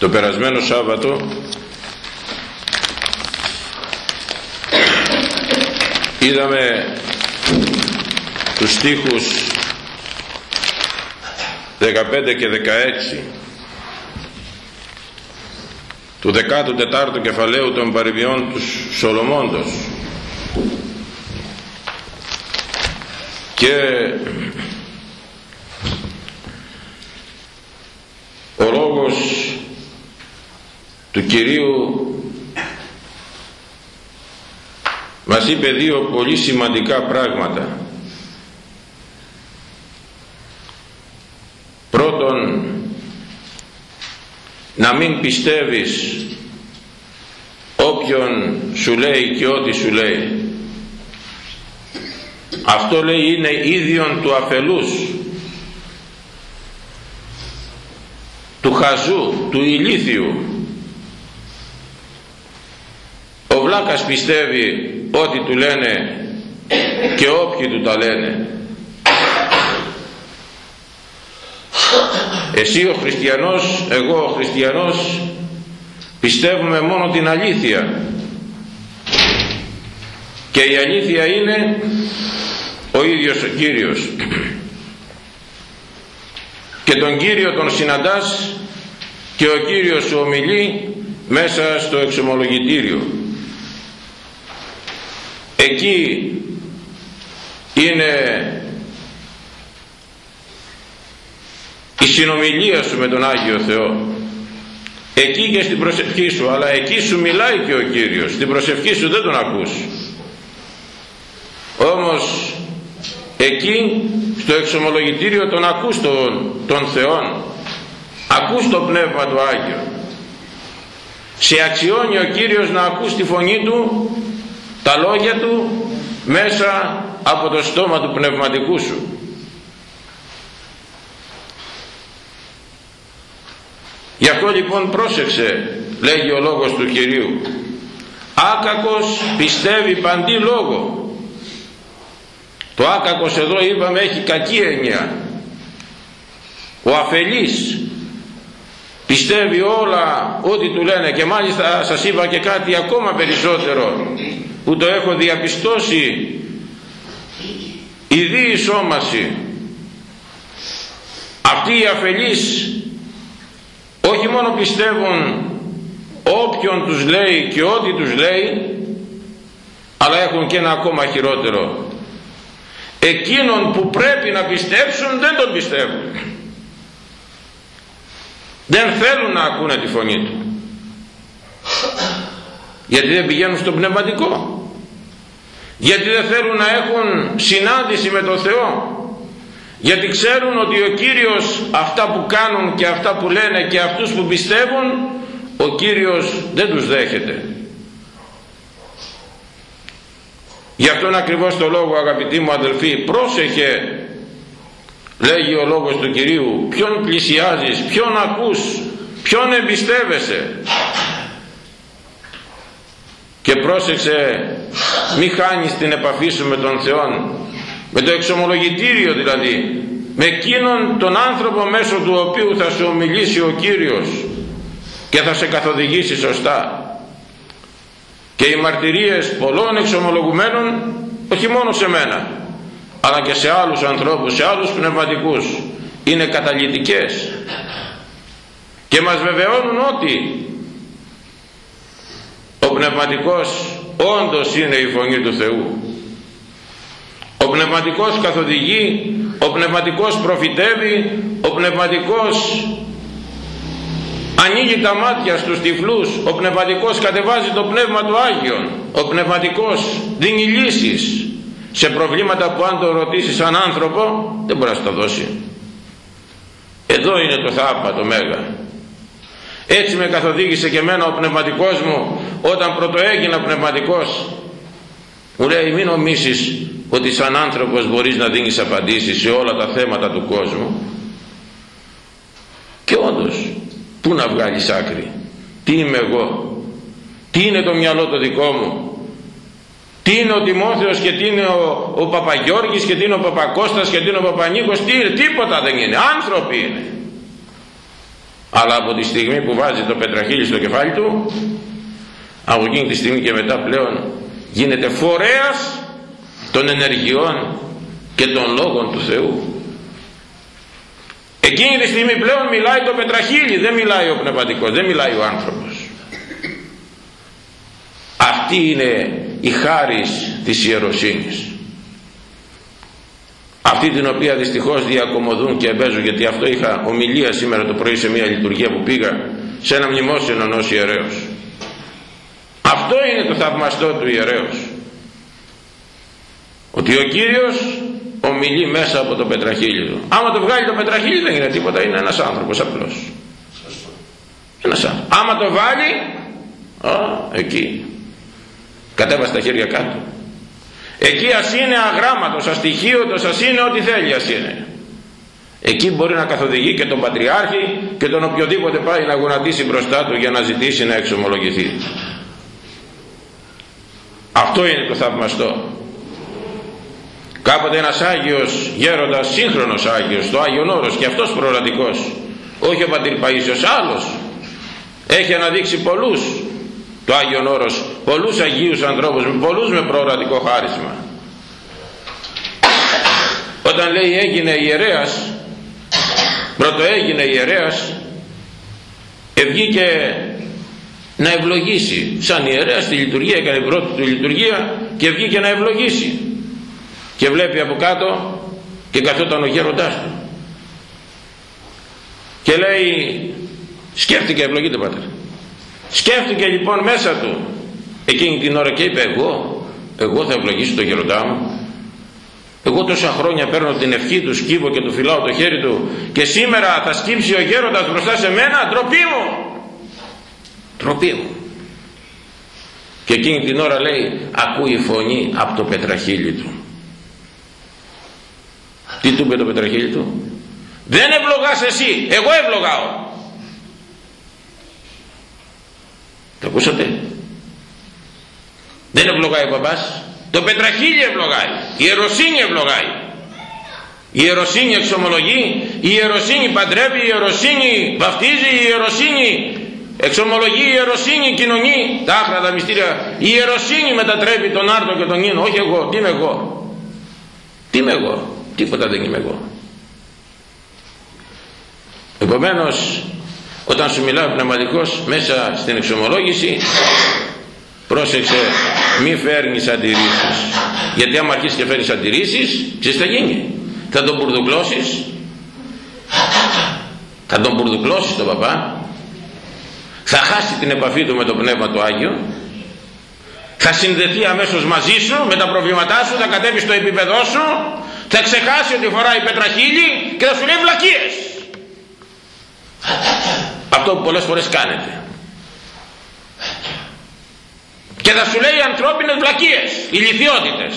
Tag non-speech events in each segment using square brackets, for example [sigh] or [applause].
Το περασμένο Σάββατο είδαμε τους στίχους 15 και 16 του 14ου κεφαλαίου των παρεμιών τους Σολομώντος. Και ο λόγος του Κυρίου μας είπε δύο πολύ σημαντικά πράγματα. Πρώτον να μην πιστεύεις όποιον σου λέει και ό,τι σου λέει. Αυτό λέει είναι ίδιον του αφελούς του χαζού, του ηλίθιου ο βλάκας πιστεύει ό,τι του λένε και όποιοι του τα λένε. Εσύ ο χριστιανός εγώ ο χριστιανός πιστεύουμε μόνο την αλήθεια. Και η αλήθεια είναι ο ίδιος ο Κύριος. Και τον Κύριο τον συναντάς και ο Κύριος σου ομιλεί μέσα στο εξομολογητήριο εκεί είναι η συνομιλία σου με τον Άγιο Θεό. Εκεί και στην προσευχή σου αλλά εκεί σου μιλάει και ο Κύριος. Στην προσευχή σου δεν τον ακούς. Όμως εκεί στο εξομολογητήριο τον ακούς τον, τον Θεόν. Ακούς το Πνεύμα του Άγιο σε αξιώνει ο Κύριος να ακούς τη φωνή Του τα λόγια Του μέσα από το στόμα του πνευματικού σου. Γι' αυτό λοιπόν πρόσεξε λέγει ο λόγος του Κυρίου. Άκακος πιστεύει παντή λόγο. Το άκακος εδώ είπαμε έχει κακή έννοια. Ο αφελής πιστεύει όλα ό,τι του λένε και μάλιστα σας είπα και κάτι ακόμα περισσότερο που το έχω διαπιστώσει η διεισόμαση. Αυτοί οι αφελείς όχι μόνο πιστεύουν όποιον τους λέει και ό,τι τους λέει αλλά έχουν και ένα ακόμα χειρότερο. Εκείνον που πρέπει να πιστέψουν δεν τον πιστεύουν. Δεν θέλουν να ακούνε τη φωνή του γιατί δεν πηγαίνουν στο πνευματικό. Γιατί δεν θέλουν να έχουν συνάντηση με τον Θεό. Γιατί ξέρουν ότι ο Κύριος αυτά που κάνουν και αυτά που λένε και αυτούς που πιστεύουν ο Κύριος δεν τους δέχεται. Γι' αυτόν ακριβώς το λόγο αγαπητοί μου αδελφοί πρόσεχε λέγει ο λόγος του Κυρίου ποιον πλησιάζεις, ποιον ακούς ποιον εμπιστεύεσαι και πρόσεξε μη χάνεις την επαφή σου με τον Θεό με το εξομολογητήριο δηλαδή. Με εκείνον τον άνθρωπο μέσω του οποίου θα σου ομιλήσει ο Κύριος και θα σε καθοδηγήσει σωστά. Και οι μαρτυρίες πολλών εξομολογουμένων όχι μόνο σε μένα αλλά και σε άλλους ανθρώπους, σε άλλους πνευματικούς είναι καταλυτικές. Και μας βεβαιώνουν ότι ο πνευματικός όντως είναι η φωνή του Θεού. Ο πνευματικός καθοδηγεί ο πνευματικός προφητεύει ο πνευματικός ανοίγει τα μάτια στους τυφλούς ο πνευματικός κατεβάζει το πνεύμα του Άγιον ο πνευματικός δίνει λύσεις σε προβλήματα που αν το ρωτήσεις σαν άνθρωπο δεν μπορείς να σου τα δώσει. Εδώ είναι το θαύμα το μέγα έτσι με καθοδήγησε και εμένα ο πνευματικός μου όταν πρωτοέγινα πνευματικός. Μου λέει μην νομίσεις ότι σαν άνθρωπος μπορείς να δίνεις απαντήσεις σε όλα τα θέματα του κόσμου και όντως πού να βγάλεις άκρη; Τι είμαι εγώ; Τι είναι το μυαλό το δικό μου; Τι είναι ο Τιμόθεος και τι είναι ο, ο Παπαγιώργης και τι είναι ο Παπακώστας και τι είναι ο Παπανίκος; Τι είναι τίποτα δεν είναι. Άνθρωποι είναι αλλά από τη στιγμή που βάζει το πετραχύλι στο κεφάλι του από εκείνη τη στιγμή και μετά πλέον γίνεται φορέας των ενεργειών και των λόγων του Θεού. Εκείνη τη στιγμή πλέον μιλάει το πετραχύλι δεν μιλάει ο πνευματικός δεν μιλάει ο άνθρωπος. Αυτή είναι η χάρις της ιεροσύνης αυτή την οποία δυστυχώς διακομωδούν και εμπέζουν γιατί αυτό είχα ομιλία σήμερα το πρωί σε μια λειτουργία που πήγα σε ένα μνημόσυνο ενός ιερέως. Αυτό είναι το θαυμαστό του ιερέως. Ότι ο Κύριος ομιλεί μέσα από το πετραχύλι του. Άμα το βγάλει το πετραχύλι δεν είναι τίποτα είναι ένας άνθρωπος απλώς ένας άνθρωπος. Άμα το βάλει α, εκεί. Κατέβασε τα χέρια κάτω εκεί ας είναι αγράμματος, αστοιχείωτος, ας είναι ό,τι θέλει ας είναι. Εκεί μπορεί να καθοδηγεί και τον Πατριάρχη και τον οποιοδήποτε πάει να γονατίσει μπροστά του για να ζητήσει να εξομολογηθεί. Αυτό είναι το θαυμαστό. Κάποτε ένας Άγιος γέροντας σύγχρονος Άγιος το Άγιον Όρος και αυτός προορατικός όχι ο Πατήρ Παΐσιος άλλος έχει αναδείξει πολλούς το Άγιον Όρος. Πολλούς Αγίους ανθρώπους πολλούς με προορατικό χάρισμα. Όταν λέει έγινε ιερέας πρώτο έγινε ιερέας ευγήκε να ευλογήσει. Σαν ιερέας στη λειτουργία έκανε πρώτη του λειτουργία και βγήκε να ευλογήσει. Και βλέπει από κάτω και καθόταν ο γέροντάς του. Και λέει σκέφτηκε ευλογείτε πατέρα σκέφτηκε λοιπόν μέσα του. Εκείνη την ώρα και είπε εγώ εγώ θα ευλογήσω το γεροντά μου. Εγώ τόσα χρόνια παίρνω την ευχή του σκύβω και του φυλάω το χέρι του και σήμερα θα σκύψει ο γέροντας μπροστά σε μένα ντροπή μου ντροπή μου. Και εκείνη την ώρα λέει ακούει φωνή από το πετραχύλι του. Τι του είπε το πετραχύλι του; Δεν ευλογάς εσύ εγώ ευλογάω Το ακούσατε; Δεν ευλογάει ο μπαμπάς. Το πετραχίλι ευλογάει. Η ιεροσύνη ευλογάει. Η ιεροσύνη εξομολογεί. Η ιεροσύνη παντρεύει. Η ιεροσύνη βαφτίζει. Η ιεροσύνη εξομολογεί. Η ιεροσύνη κοινωνεί. Τα άχρα τα μυστήρια. Η ιεροσύνη μετατρέπει τον άρτο και τον ίνο. Όχι εγώ. Τι είμαι εγώ; Τι είμαι εγώ; Τίποτα δεν είμαι εγώ. Επομένως όταν σου μιλάει ο πνευματικός μέσα στην εξομολόγηση πρόσεξε μη φέρνεις αντιρρήσεις. Γιατί άμα αρχίσεις και φέρνεις αντιρρήσεις ξέρεις θα γίνει. Θα τον μπουρδουκλώσεις. Θα τον μπουρδουκλώσεις τον παπά. Θα χάσει την επαφή του με το Πνεύμα του Άγιο. Θα συνδεθεί αμέσως μαζί σου με τα προβλήματά σου θα κατέβει στο επίπεδό σου. Θα ξεχάσει ότι φοράει πετραχύλι και θα σου λέει βλακίες αυτό που πολλές φορές κάνετε. Και θα σου λέει ανθρώπινες βλακίες ηλικιότητες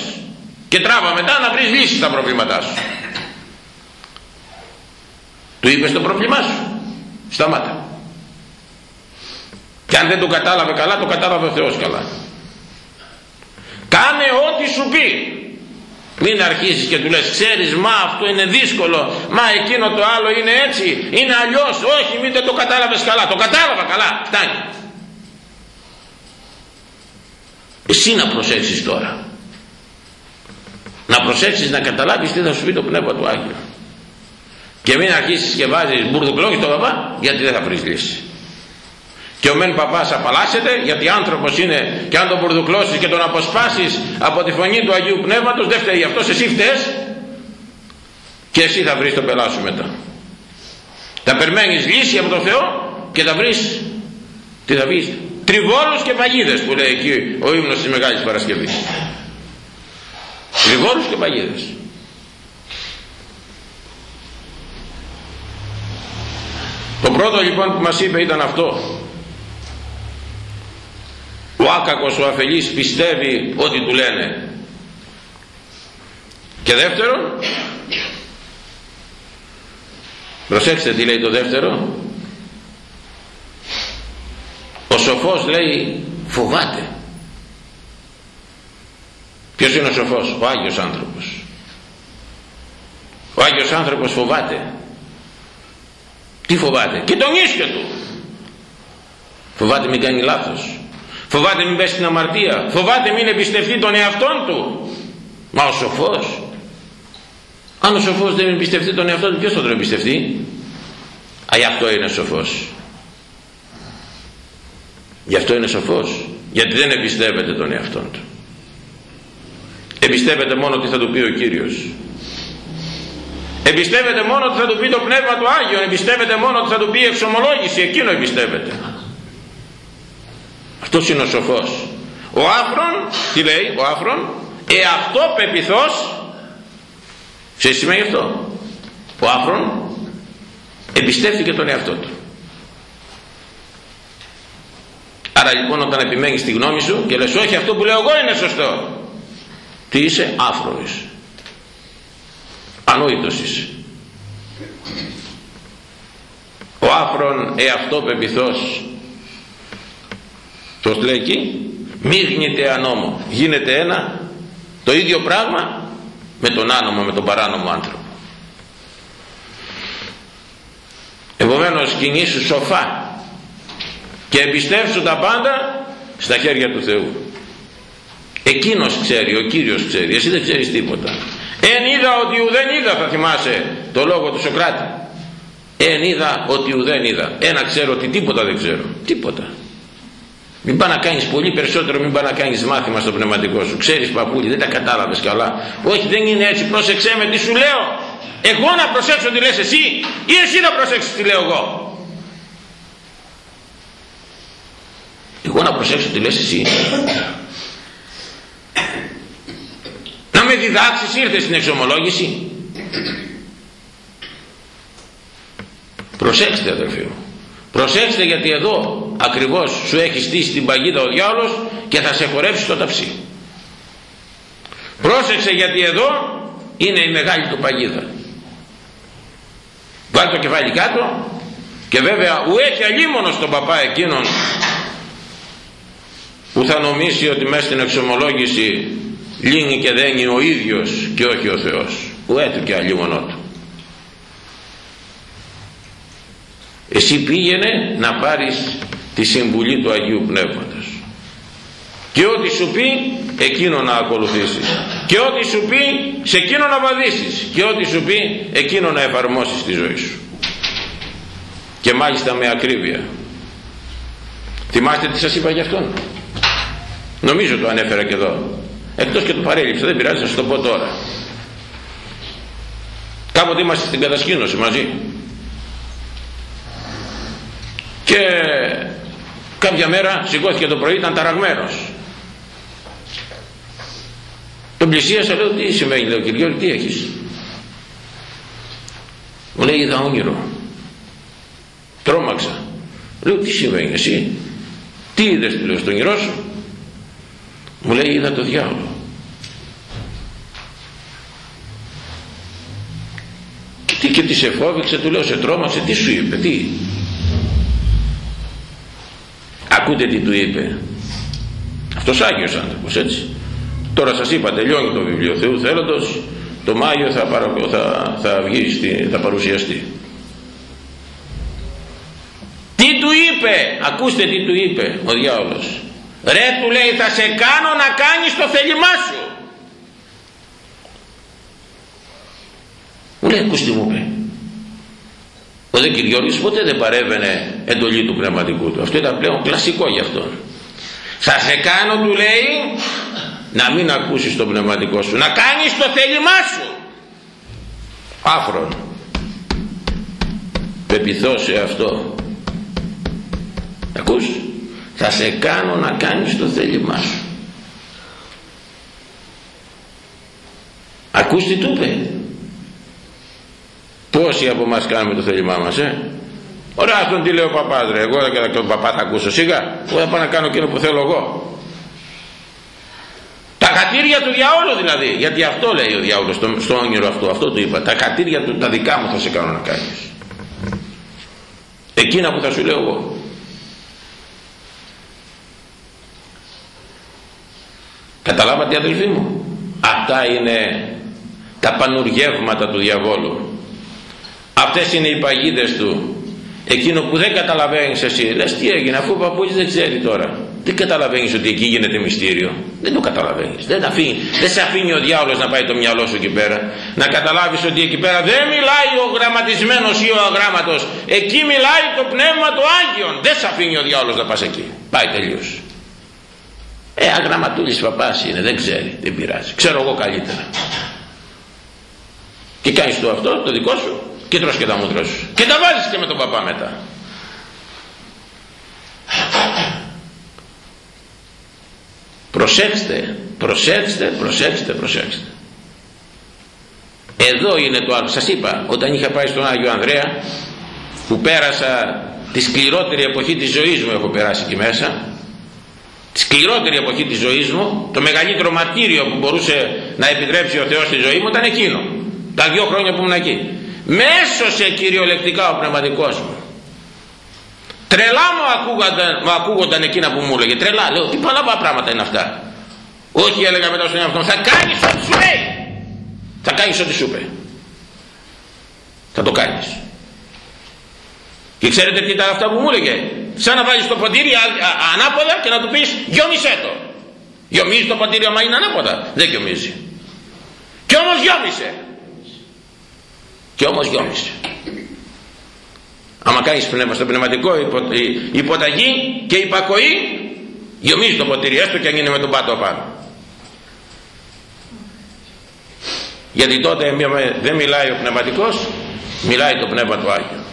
και τράβα μετά να βρεις λύσεις στα προβλήματά σου. Του είπες το πρόβλημά σου. Σταμάτα. Και αν δεν το κατάλαβε καλά το κατάλαβε ο Θεός καλά. Κάνε ό,τι σου πει μην αρχίσεις και του λες ξέρεις μα αυτό είναι δύσκολο μα εκείνο το άλλο είναι έτσι είναι αλλιώς όχι μην δεν το κατάλαβες καλά. Το κατάλαβα καλά. Φτάνει. Εσύ να προσέξεις τώρα. Να προσέξεις να καταλάβεις τι θα σου πει το Πνεύμα του Άγιο και μην αρχίσεις και βάζεις μπουρδουκλόγι στο παπά γιατί δεν θα βρεις λύση και ο μεν παπάς απαλλάσσεται γιατί άνθρωπος είναι και αν τον μπουρδουκλώσεις και τον αποσπάσεις από τη φωνή του Αγίου Πνεύματος δεν φταίει. Αυτός εσύ φταίς και εσύ θα βρεις τον πελά σου μετά. Θα περιμένεις λύση από τον Θεό και θα βρεις τι θα βρεις τριβόλους και παγίδες που λέει εκεί ο ύμνος της Μεγάλης Παρασκευής. Τριβόλους και παγίδες. Το πρώτο λοιπόν που μας είπε ήταν αυτό ο άκακος ο αφελής πιστεύει ό,τι του λένε. Και δεύτερον προσέξτε τι λέει το δεύτερο. Ο σοφός λέει φοβάται. Ποιος είναι ο σοφός; Ο Άγιος άνθρωπος. Ο Άγιος άνθρωπος φοβάται. Τι φοβάται; Και τον ίσιο του. Φοβάται μην κάνει λάθος φοβάται μην πέσει στην αμαρτία. Φοβάται μην εμπιστευτεί τον εαυτόν του. Μα ο σοφός. Αν ο σοφός δεν εμπιστευτεί τον εαυτό του ποιος θα τον εμπιστευτεί; Α, γι' αυτό είναι σοφός. Γι' αυτό είναι σοφός. Γιατί δεν εμπιστεύεται τον εαυτό του. Εμπιστεύεται μόνο τι θα του πει ο Κύριος. Εμπιστεύεται μόνο ότι θα του πει το Πνεύμα του Άγιο εμπιστεύεται μόνο ότι θα του πει εξομολόγηση. Εκείνο εμπιστεύεται αυτός είναι ο σοφός. Ο άφρον τι λέει ο άφρον εαυτό πεπιθός σε σημαίνει αυτό; Ο άφρον εμπιστεύτηκε τον εαυτό του. Άρα λοιπόν όταν επιμένεις στη γνώμη σου και λες όχι αυτό που λέω εγώ είναι σωστό τι είσαι; Άφρονης ανόητος είσαι. Ο άφρον εαυτό πεπιθός το λέει εκεί μη γίνεται ανώμο. Γίνεται ένα το ίδιο πράγμα με τον άνομο με τον παράνομο άνθρωπο. Επομένως κινήσου σοφά και εμπιστεύσου τα πάντα στα χέρια του Θεού. Εκείνος ξέρει, ο Κύριος ξέρει εσύ δεν ξέρεις τίποτα. Εν είδα ότι ουδέν είδα θα θυμάσαι το λόγο του Σοκράτη. Εν είδα ότι ουδέν είδα ένα ξέρω ότι τίποτα δεν ξέρω τίποτα μην πάει να κάνεις πολύ περισσότερο μην πάει να κάνεις μάθημα στο πνευματικό σου. Ξέρεις παππούλη δεν τα κατάλαβες καλά. Όχι δεν είναι έτσι. Πρόσεξέ με τι σου λέω. Εγώ να προσέξω τι λες εσύ ή εσύ να προσέξεις τι λέω εγώ. Εγώ να προσέξω τι λες εσύ. Να με διδάξεις ήρθες στην εξομολόγηση. Προσέξτε αδελφοί μου προσέξτε γιατί εδώ ακριβώς σου έχει στήσει την παγίδα ο διάολος και θα σε χορέψει στο ταψί. Πρόσεξε γιατί εδώ είναι η μεγάλη του παγίδα. Βάλει το κεφάλι κάτω και βέβαια ου έχει αλίμονο στον παπά εκείνον που θα νομίσει ότι μέσα στην εξομολόγηση λύνει και δένει ο ίδιος και όχι ο Θεός. Ου έτου και αλίμονό του εσύ πήγαινε να πάρεις τη συμβουλή του Αγίου Πνεύματος. Και ό,τι σου πει εκείνο να ακολουθήσεις. Και ό,τι σου πει σε εκείνο να βαδίσεις. Και ό,τι σου πει εκείνο να εφαρμόσεις στη ζωή σου. Και μάλιστα με ακρίβεια. Θυμάστε τι σας είπα για αυτόν; Νομίζω το ανέφερα και εδώ. Εκτός και το παρέλειψα δεν πειράζει θα σας το πω τώρα. Κάποτε είμαστε στην κατασκήνωση μαζί και κάποια μέρα σηκώθηκε το πρωί ήταν ταραγμένος. Τον πλησίασα λέω τι σημαίνει λέω κυριό τι έχεις; Μου λέει είδα όνειρο τρόμαξα. Λέω τι σημαίνει εσύ; Τι είδες του λέω στον όνειρό σου; Μου λέει είδα το διάολο και τι και τι σε φόβηξε του λέω σε τρόμαξε τι σου είπε τι ακούτε τι του είπε. Αυτός Άγιος άνθρωπος έτσι. Τώρα σας είπα τελειώνει το βιβλίο Θεού θέλοντος. Το Μάιο θα, παρα, θα, θα βγει στη, θα παρουσιαστεί. Τι του είπε ακούστε τι του είπε ο διάολος. Ρε του λέει θα σε κάνω να κάνεις το θέλημά σου. Μου λέει ακούστε μου είπε ο δε Κυριώρης ποτέ δεν παρέβαινε εντολή του πνευματικού του. Αυτό ήταν πλέον κλασικό για αυτόν. Θα σε κάνω του λέει να μην ακούσεις το πνευματικό σου. Να κάνεις το θέλημά σου. Άφρον. Πεπιθώ σε αυτό. Ακούς; Θα σε κάνω να κάνεις το θέλημά σου. Ακούς τι του είπε; Πόσοι από μας κάνουμε το θέλημά μας ε; Ωραία αυτόν τι λέει ο παπάς ρε. Εγώ και τον παπά θα ακούσω σιγά. Εγώ θα πάω να κάνω εκείνο που θέλω εγώ. Τα κατήρια του διαόλου δηλαδή. Γιατί αυτό λέει ο διάολος στο, στο όνειρο αυτό. Αυτό του είπα. Τα κατήρια του τα δικά μου θα σε κάνω να κάνεις. Εκείνα που θα σου λέω εγώ. Καταλάβατε αδελφοί μου; Αυτά είναι τα πανουργεύματα του διαβόλου αυτές είναι οι παγίδες του. Εκείνο που δεν καταλαβαίνεις εσύ λες τι έγινε αφού ο παππούλης δεν ξέρει τώρα. Δεν καταλαβαίνεις ότι εκεί γίνεται μυστήριο. Δεν το καταλαβαίνεις. Δεν, αφήνει, δεν σε αφήνει ο διάολος να πάει το μυαλό σου εκεί πέρα. Να καταλάβεις ότι εκεί πέρα δεν μιλάει ο γραμματισμένος ή ο αγράμματος. Εκεί μιλάει το πνεύμα του Άγιον. Δεν σε αφήνει ο διάολος να πας εκεί. Πάει τελείως. Ε αγραμματούλης παπάς είναι δεν ξέρει δεν πειράζει. Ξέρω εγώ καλύτερα. Και κάνεις το αυτό το δικό σου και τρως και τα μούτρα σου και τα βάζεις και με τον παπά μετά. Προσέξτε προσέξτε προσέξτε προσέξτε. Εδώ είναι το άλλο. Σας είπα όταν είχα πάει στον Άγιο Ανδρέα που πέρασα τη σκληρότερη εποχή της ζωής μου έχω περάσει εκεί μέσα τη σκληρότερη εποχή της ζωής μου το μεγαλύτερο μαρτύριο που μπορούσε να επιτρέψει ο Θεός στη ζωή μου ήταν εκείνο. Τα δύο χρόνια που ήμουν εκεί μέσωσε κυριολεκτικά ο πνευματικός μου. Τρελά μου ακούγονταν, μου ακούγονταν εκείνα που μου έλεγε. Τρελά λέω τι παλαβά πράγματα είναι αυτά. Όχι έλεγα μετά στον εαυτό θα κάνεις ό,τι σου λέει θα κάνεις ό,τι σου είπε θα το κάνεις και ξέρετε τι ήταν αυτά που μου έλεγε. Σαν να βάλεις το ποτήρι ανάποδα και να του πεις γιόμισέ το γιομίζει το ποτήρι άμα είναι ανάποδα δεν γιομίζει. Και όμως γιόμισε και όμως γιόμισε. Άμα κάνεις πνεύμα στο πνευματικό υποταγή και υπακοή γιομίζει το ποτήρι έστω και αν είναι με τον πάτο πάνω. Γιατί τότε δεν μιλάει ο πνευματικός μιλάει το πνεύμα του Άγιο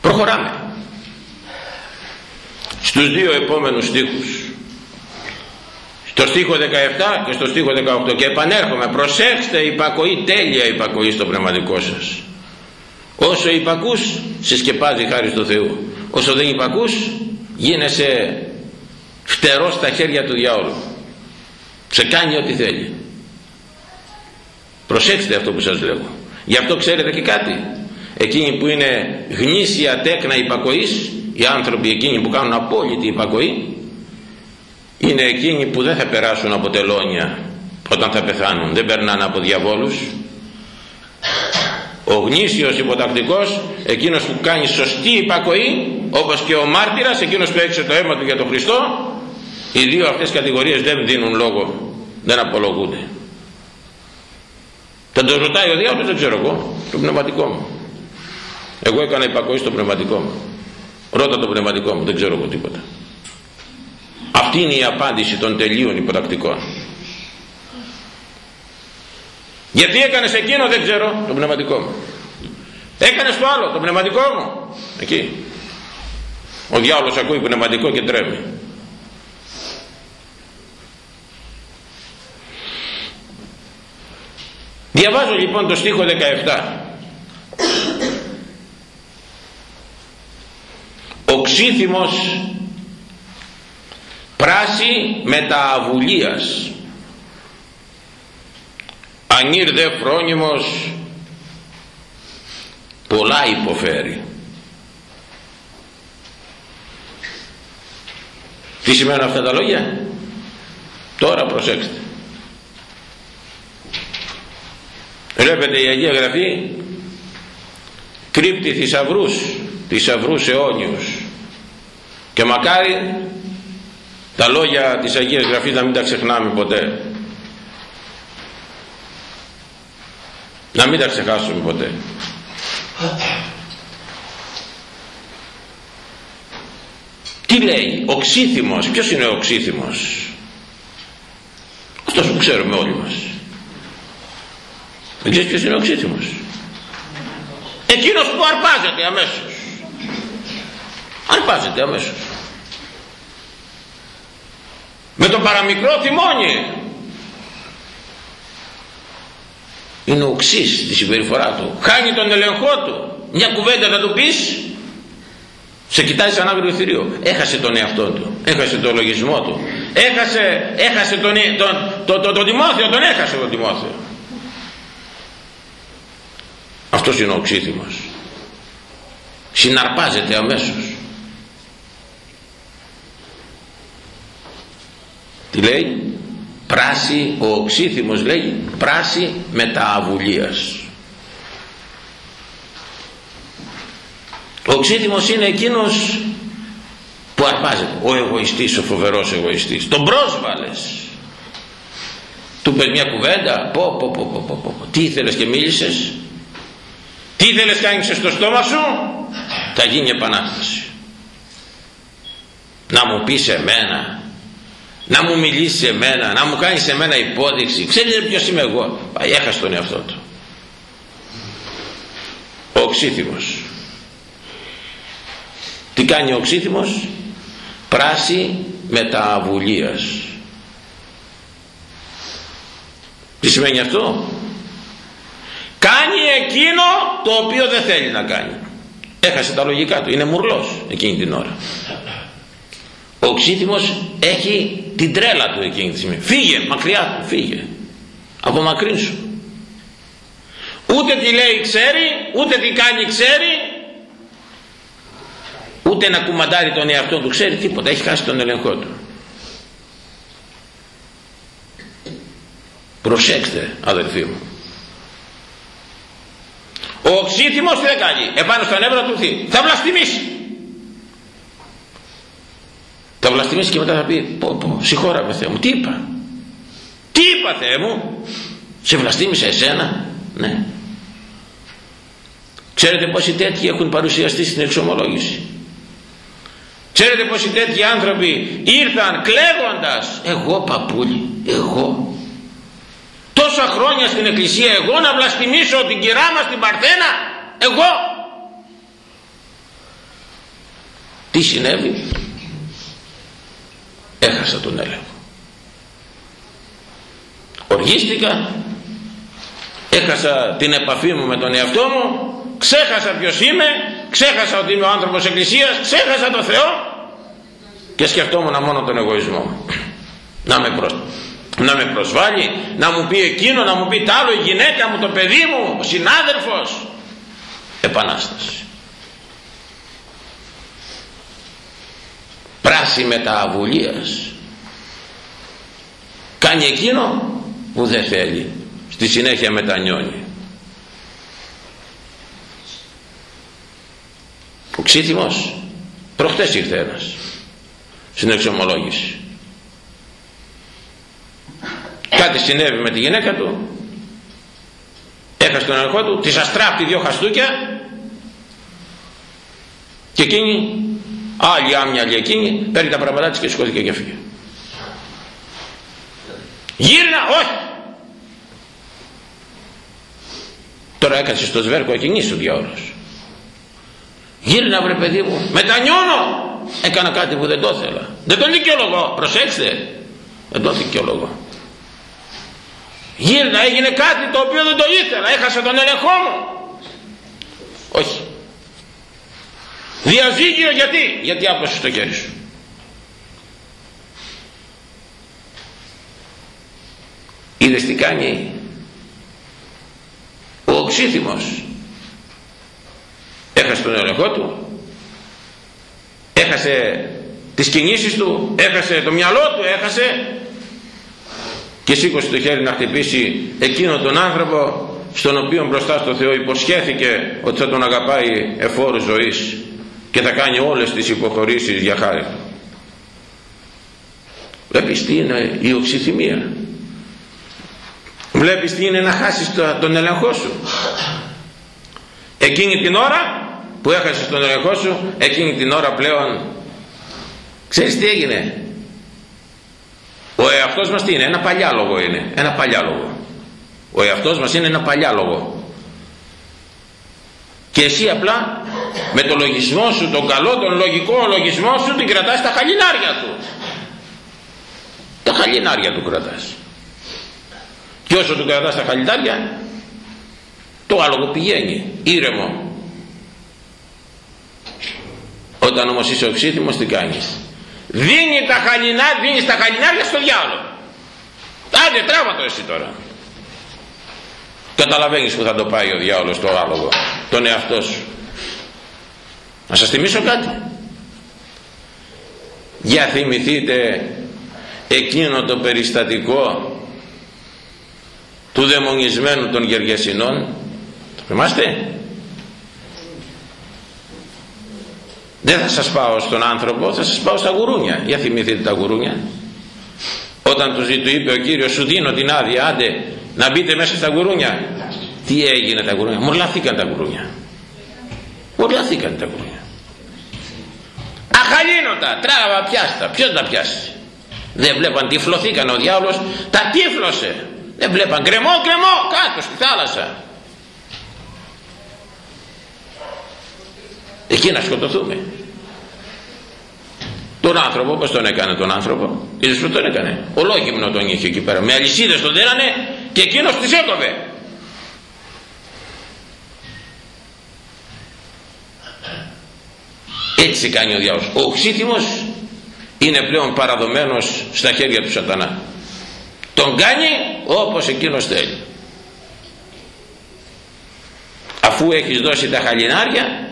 προχωράμε στους δύο επόμενους στίχους. Στο στίχο 17 και στο στίχο 18 και επανέρχομαι. Προσέξτε υπακοή τέλεια υπακοή στο πνευματικό σας. Όσο υπακούς συσκεπάζει χάρη στο Θεού. Όσο δεν υπακούς γίνεσαι φτερός στα χέρια του διάολου. Σε κάνει ό,τι θέλει. Προσέξτε αυτό που σας λέω. Γι' αυτό ξέρετε και κάτι. Εκείνοι που είναι γνήσια τέκνα υπακοής οι άνθρωποι εκείνοι που κάνουν απόλυτη υπακοή είναι εκείνοι που δεν θα περάσουν από τελώνια όταν θα πεθάνουν. Δεν περνάνε από διαβόλους. Ο γνήσιος υποτακτικός εκείνος που κάνει σωστή υπακοή όπως και ο μάρτυρας εκείνος που έξε το αίμα του για τον Χριστό οι δύο αυτές κατηγορίες δεν δίνουν λόγο δεν απολογούνται. Θα το ρωτάει ο διάολος δεν ξέρω εγώ το πνευματικό μου. Εγώ έκανα υπακοή στο πνευματικό μου ρώτα το πνευματικό μου δεν ξέρω εγώ τίποτα. Αυτή είναι η απάντηση των τελείων υποτακτικών. Γιατί έκανες εκείνο δεν ξέρω το πνευματικό μου. Έκανες το άλλο το πνευματικό μου. Εκεί. Ο διάολος ακούει πνευματικό και τρέμει. Διαβάζω λοιπόν το στίχο 17 οξύθυμος πράσι μεταβουλίας ανήρ δε φρόνιμος πολλά υποφέρει. Τι σημαίνουν αυτά τα λόγια; Τώρα προσέξτε. Βλέπετε η Αγία Γραφή κρύπτει θησαυρούς θησαυρούς αιώνιους και μακάρι τα λόγια της Αγίας Γραφής να μην τα ξεχνάμε ποτέ. Να μην τα ξεχάσουμε ποτέ. Τι λέει οξύθυμος ποιος είναι ο οξύθυμος; Αυτός που ξέρουμε όλοι μας. Δεν ξέρεις ποιος είναι ο οξύθυμος; Εκείνος που αρπάζεται αμέσως αρπάζεται αμέσως. Με το παραμικρό θυμώνει. Είναι οξύς στη συμπεριφορά του. Χάνει τον ελεγχό του. Μια κουβέντα θα του πεις. Σε κοιτάζει σαν άγριο θηρίο. Έχασε τον εαυτό του. Έχασε τον λογισμό του. Έχασε, έχασε τον, τον, τον, τον, τον Τιμόθεο. Τον έχασε τον Τιμόθεο. Αυτός είναι ο οξύθυμος συναρπάζεται αμέσως τι λέει; Πράση ο οξύθυμος λέει πράση μετααβουλίας ο οξύθυμος είναι εκείνος που αρπάζεται. Ο εγωιστής ο φοβερός εγωιστής. Τον πρόσβαλες. Του πες μια κουβέντα πω πω πω πω πω πω. Τι ήθελες και μίλησες; Τι ήθελες και άνοιξες το στόμα σου; Θα γίνει επανάσταση. Να μου πεις εμένα να μου μιλήσεις σε μένα, να μου κάνεις σε μένα υπόδειξη. Ξέρετε ποιος είμαι εγώ. Πάει έχασε τον εαυτό του. Ο οξύθυμος. Τι κάνει ο οξύθυμος; Πράση μεταβουλίας. Τι σημαίνει αυτό; Κάνει εκείνο το οποίο δεν θέλει να κάνει. Έχασε τα λογικά του. Είναι μουρλός εκείνη την ώρα. Ο οξύθυμος έχει την τρέλα του εκείνη τη στιγμή. Φύγε, μακριά του, φύγε. Απομακρύνσου. Ούτε τι λέει ξέρει, ούτε τι κάνει ξέρει, ούτε να κουμαντάρει τον εαυτό του ξέρει τίποτα. Έχει χάσει τον έλεγχό του. Προσέξτε αδελφοί μου. Ο οξύθυμος τι θα κάνει; Επάνω στα νεύρα του τι. Θα βλαστημίσει θα βλαστημίσει και μετά θα πει πω, πω, συγχώρα με Θεέ μου τι είπα; Τι είπα Θεέ μου; Σε βλαστήμισα εσένα; Ναι. Ξέρετε πόσοι τέτοιοι έχουν παρουσιαστεί στην εξομολόγηση; Ξέρετε πόσοι τέτοιοι άνθρωποι ήρθαν κλαίγοντας; Εγώ παππούλη εγώ. Τόσα χρόνια στην εκκλησία εγώ να βλαστημίσω την κυρά μας την Παρθένα; Εγώ. Τι συνέβη; Έχασα τον έλεγχο. Οργίστηκα έχασα την επαφή μου με τον εαυτό μου ξέχασα ποιος είμαι ξέχασα ότι είμαι ο άνθρωπος εκκλησίας ξέχασα τον Θεό και σκεφτόμουν μόνο τον εγωισμό μου. Να με, προσ... να με προσβάλλει να μου πει εκείνο να μου πει τ' άλλο η γυναίκα μου το παιδί μου ο συνάδελφος. Επανάσταση πράση μεταβουλίας. Κάνει εκείνο που δεν θέλει. Στη συνέχεια μετανιώνει. Ο ξύθιμος προχτές ήρθε ένας. Στην εξομολόγηση. Κάτι συνέβη με τη γυναίκα του. Έχασε τον αρχό του. Της αστράπτει δυο χαστούκια. Και εκείνη άλλη άμυαλη εκείνη παίρνει τα πράγματά της και σηκώθηκε και έφυγε. Γύρνα όχι! Τώρα έκατσε στο σβέρκο εκείνη ο διάολος. Γύρνα βρε παιδί μου μετανιώνω! Έκανα κάτι που δεν το ήθελα. Δεν το δικαιολογώ προσέξτε! Δεν το δικαιολογώ. Γύρνα έγινε κάτι το οποίο δεν το ήθελα. Έχασα τον έλεγχό μου. Όχι Διαζύγιο γιατί, γιατί άπλωσε το χέρι σου. Είδες τι κάνει; Ο οξύθυμος. Έχασε τον έλεγχό του, έχασε τις κινήσεις του, έχασε το μυαλό του, έχασε. Και σήκωσε το χέρι να χτυπήσει εκείνον τον άνθρωπο στον οποίο μπροστά στο Θεό υποσχέθηκε ότι θα τον αγαπάει εφόρου ζωής και θα κάνει όλες τις υποχωρήσεις για χάρη. Του βλέπεις τι είναι η οξυθυμία. Βλέπεις τι είναι να χάσεις τον έλεγχό σου. Εκείνη την ώρα που έχασες τον έλεγχό σου εκείνη την ώρα πλέον ξέρεις τι έγινε; Ο εαυτός μας τι είναι; Ένα παλιάλογο είναι. Ένα παλιάλογο ο εαυτός μας είναι ένα παλιάλογο και εσύ απλά με το λογισμό σου τον καλό τον λογικό λογισμό σου την κρατάς στα χαλινάρια του. Τα χαλινάρια του κρατάς. Και όσο του κρατάς τα χαλινάρια το άλογο πηγαίνει ήρεμο. Όταν όμως είσαι οξύθυμος τι κάνεις; Δίνει τα χαλινάρια, δίνεις τα χαλινάρια στο διάλογο. Άντε τράβα το εσύ τώρα. Καταλαβαίνεις που θα το πάει ο διάολος το άλογο τον εαυτό σου να σας θυμίσω κάτι. Για θυμηθείτε εκείνο το περιστατικό του δαιμονισμένου των Γεργεσινών. Το θυμάστε; Δεν θα σας πάω στον άνθρωπο θα σας πάω στα γουρούνια. Για θυμηθείτε τα γουρούνια. Όταν του, του είπε ο Κύριος σου δίνω την άδεια άντε να μπείτε μέσα στα γουρούνια τι έγινε τα γουρούνια; Μορλαθήκαν τα γουρούνια. Μορλαθήκαν τα γουρούνια αχαλήνωτα τράβα πιάστα. Ποιος τα πιάσει; Δεν βλέπαν τυφλωθήκαν ο διάολος τα τύφλωσε δεν βλέπαν. Κρεμό κρεμό κάτω στη θάλασσα. Εκεί να σκοτωθούμε. Τον άνθρωπο πως τον έκανε τον άνθρωπο; Είδες πως τον έκανε. Ολόγυμνο τον είχε εκεί πέρα. Με αλυσίδες τον δέρανε και εκείνος τις έκοβε έτσι κάνει ο διάολος. Ο οξύθυμος είναι πλέον παραδομένος στα χέρια του σατανά. Τον κάνει όπως εκείνος θέλει. Αφού έχεις δώσει τα χαλινάρια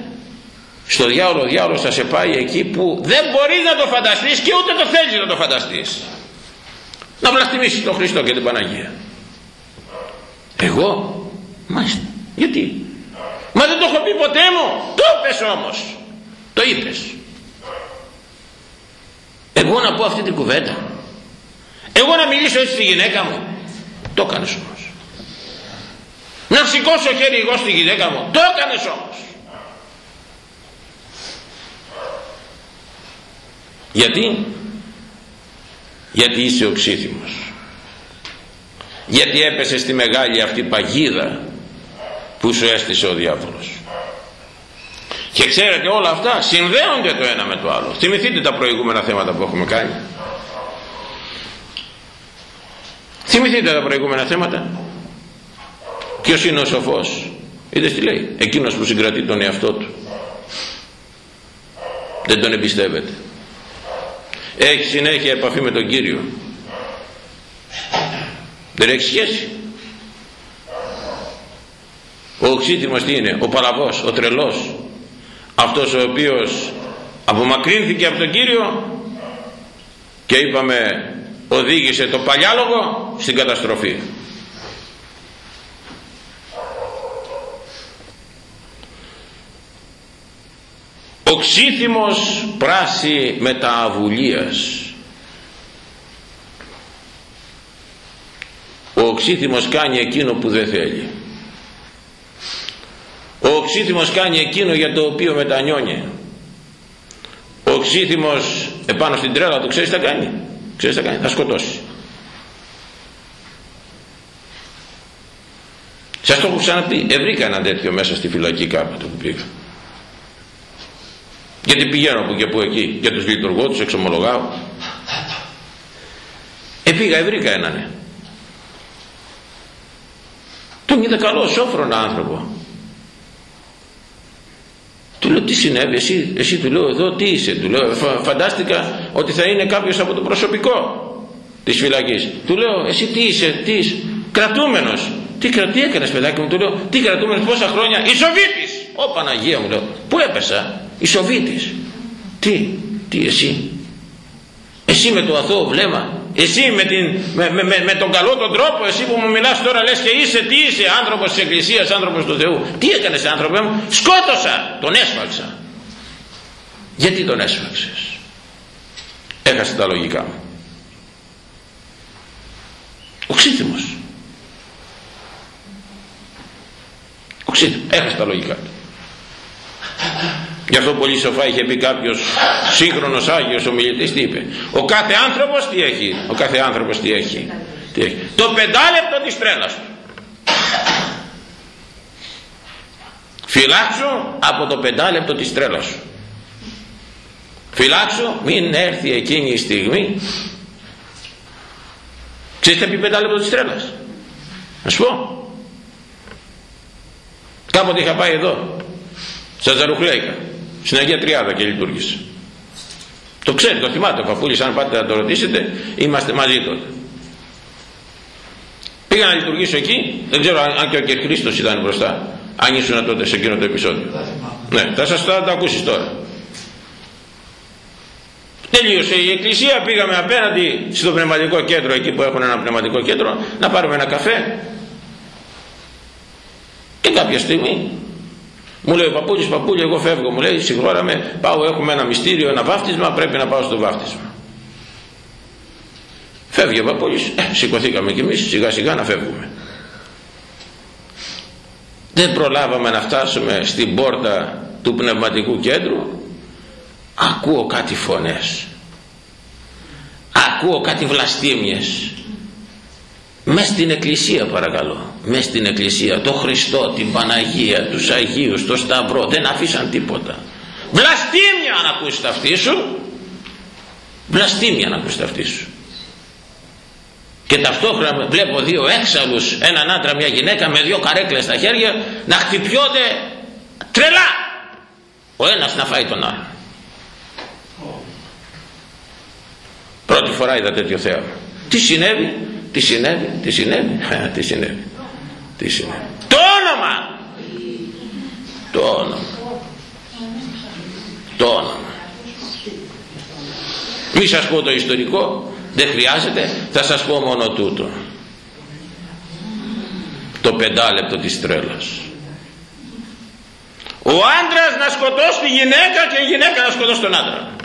στο διάολο ο διάολος θα σε πάει εκεί που δεν μπορείς να το φανταστείς και ούτε το θέλεις να το φανταστείς. Να βλαστημίσεις τον Χριστό και την Παναγία. Εγώ; Μάλιστα. Γιατί; Μα δεν το έχω πει ποτέ μου. Το είπες όμως το είπες. Εγώ να πω αυτή την κουβέντα. Εγώ να μιλήσω έτσι στη γυναίκα μου. Το έκανες όμως. Να σηκώσω χέρι εγώ στη γυναίκα μου. Το έκανες όμως. Γιατί; Γιατί είσαι οξύθυμος γιατί έπεσε στη μεγάλη αυτή παγίδα που σου έστησε ο διάβολος και ξέρετε όλα αυτά συνδέονται το ένα με το άλλο. Θυμηθείτε τα προηγούμενα θέματα που έχουμε κάνει. Θυμηθείτε τα προηγούμενα θέματα. Ποιος είναι ο σοφός είδες τι λέει; Εκείνος που συγκρατεί τον εαυτό του. Δεν τον εμπιστεύεται. Έχει συνέχεια επαφή με τον Κύριο. Δεν έχει σχέση. Ο οξύτιμος τι είναι; Ο παλαβός, ο τρελός αυτός ο οποίος απομακρύνθηκε από τον Κύριο και είπαμε οδήγησε το παλιάλογο στην καταστροφή. Οξύθυμος πράσι μεταβουλίας ο οξύθυμος κάνει εκείνο που δεν θέλει ο οξύθυμος κάνει εκείνο για το οποίο μετανιώνει. Ο οξύθυμος επάνω στην τρέλα του ξέρεις τι θα κάνει; Ξέρεις τι θα κάνει; Θα σκοτώσει. Σας το έχω ξαναπεί. Ευρήκα ένα τέτοιο μέσα στη φυλακή κάποτε που πήγα. Γιατί πηγαίνω από και που εκεί και τους λειτουργώ, τους εξομολογάω. Επήγα ευρήκα έναν τον είδα καλό σόφρονα άνθρωπο. του λέω τι συνέβη εσύ, εσύ του λέω εδώ τι είσαι του λέω φαντάστηκα ότι θα είναι κάποιος από το προσωπικό της φυλακής του λέω εσύ τι είσαι τι είσαι κρατούμενος τι, κρα, τι έκανες παιδάκι μου του λέω τι κρατούμενος πόσα χρόνια Ισοβίτης Ω Παναγία μου λέω πού έπεσα Ισοβίτης τι τι εσύ εσύ με το αθώο βλέμμα εσύ με, την, με, με, με, τον καλό τον τρόπο εσύ που μου μιλάς τώρα λες και είσαι τι είσαι άνθρωπος της εκκλησίας άνθρωπος του Θεού. Τι έκανες άνθρωπε μου; Σκότωσα τον έσφαξα. Γιατί τον έσφαξες; Έχασε τα λογικά μου. Οξύθυμος οξύθυμος έχασε τα λογικά του Γι' αυτό πολύ σοφά είχε πει κάποιος σύγχρονος Άγιος ομιλητής τι είπε. Ο κάθε άνθρωπος τι έχει; Ο κάθε άνθρωπος τι έχει; Τι έχει; Το πεντάλεπτο της τρέλας του. Φυλάξου από το πεντάλεπτο της τρέλας σου. Φυλάξου μην έρθει εκείνη η στιγμή. Ξέρετε πει πεντάλεπτο της τρέλας; Να σου πω. Κάποτε είχα πάει εδώ. Στα Ζαρουχλέικα στην Αγία Τριάδα και λειτουργήσε. Το ξέρει, το θυμάται ο Παπούλης, αν πάτε να το ρωτήσετε, είμαστε μαζί τότε. Πήγα να λειτουργήσω εκεί, δεν ξέρω αν και ο κ. Χρήστος ήταν μπροστά, αν ήσουν τότε σε εκείνο το επεισόδιο. Ναι, θα σας το, το ακούσεις τώρα. τελείωσε η εκκλησία πήγαμε απέναντι στο πνευματικό κέντρο εκεί που έχουν ένα πνευματικό κέντρο να πάρουμε ένα καφέ και κάποια στιγμή μου λέει ο παππούλης παππούλη εγώ φεύγω μου λέει συγχώραμε πάω έχουμε ένα μυστήριο ένα βάφτισμα πρέπει να πάω στο βάφτισμα φεύγει ο παππούλης ε, σηκωθήκαμε κι εμείς σιγά σιγά να φεύγουμε δεν προλάβαμε να φτάσουμε στην πόρτα του πνευματικού κέντρου. Ακούω κάτι φωνές. Ακούω κάτι βλαστήμιες. Μες στην εκκλησία παρακαλώ μες στην εκκλησία το Χριστό, την Παναγία τους Αγίους, το Σταυρό δεν αφήσαν τίποτα. Βλαστήμια να ακούσει τα αυτή σου βλαστήμια να ακούσει τα αυτή σου και ταυτόχρονα βλέπω δύο έξαλλους έναν άντρα μια γυναίκα με δύο καρέκλες στα χέρια να χτυπιώνται τρελά. Ο ένας να φάει τον άλλο πρώτη φορά είδα τέτοιο θέαμα τι συνέβη τι συνέβη τι συνέβη [laughs] τι συνέβη τι συνέβη το όνομα! Το όνομα. Το όνομα. Μη σας πω το ιστορικό δεν χρειάζεται θα σας πω μόνο τούτο. Το πεντάλεπτο της τρέλας. Ο άντρας να σκοτώσει τη γυναίκα και η γυναίκα να σκοτώσει τον άντρα.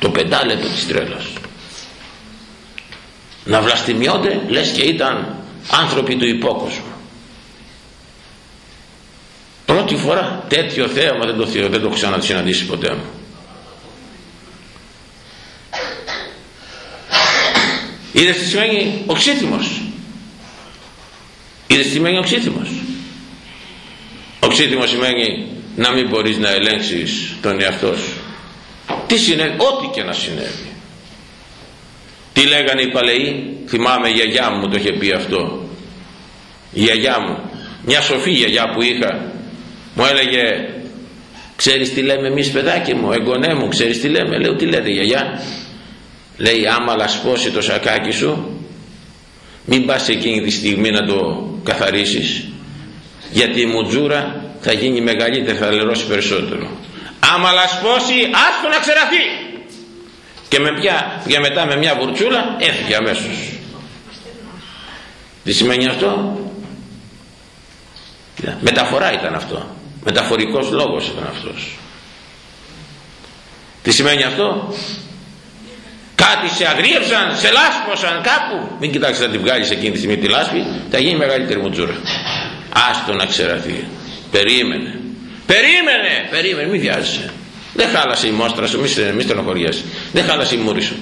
Το πεντάλεπτο της τρέλας να βλαστημιώνται λες και ήταν άνθρωποι του υπόκοσμου πρώτη φορά τέτοιο θέαμα δεν το, δεν το έχω ξανασυναντήσει ποτέ μου Είδες τι σημαίνει οξύθυμος. Είδες τι σημαίνει οξύθυμος. Οξύθυμος σημαίνει να μην μπορείς να ελέγξεις τον εαυτό σου. Τι συνέβη, ό,τι και να συνέβη. Τι λέγανε οι παλαιοί, θυμάμαι η γιαγιά μου το είχε πει αυτό. Η γιαγιά μου, μια σοφή γιαγιά που είχα, μου έλεγε ξέρεις τι λέμε εμείς παιδάκι μου, εγγονέ μου, ξέρεις τι λέμε; Λέω τι λέτε γιαγιά, λέει άμα λασπώσει το σακάκι σου μην πας εκείνη τη στιγμή να το καθαρίσεις γιατί η μουτζούρα θα γίνει μεγαλύτερη θα λερώσει περισσότερο άμα λασπώσει άστο να ξεραθεί και, με πια, και μετά με μια βουρτσούλα έφυγε αμέσως. Τι σημαίνει αυτό; Μεταφορά ήταν αυτό. Μεταφορικός λόγος ήταν αυτός. Τι σημαίνει αυτό; Κάτι σε αγρίευσαν, σε λάσπωσαν κάπου. Μην κοιτάξεις να τη βγάλεις εκείνη τη στιγμή τη λάσπη θα γίνει μεγαλύτερη μουτζούρα άστο να ξεραθεί. Περίμενε. Περίμενε, περίμενε, μην βιάζεσαι δεν χάλασε η μόστρα σου, μη στενοχωριέσαι. Δεν χάλασε η μούρη σου.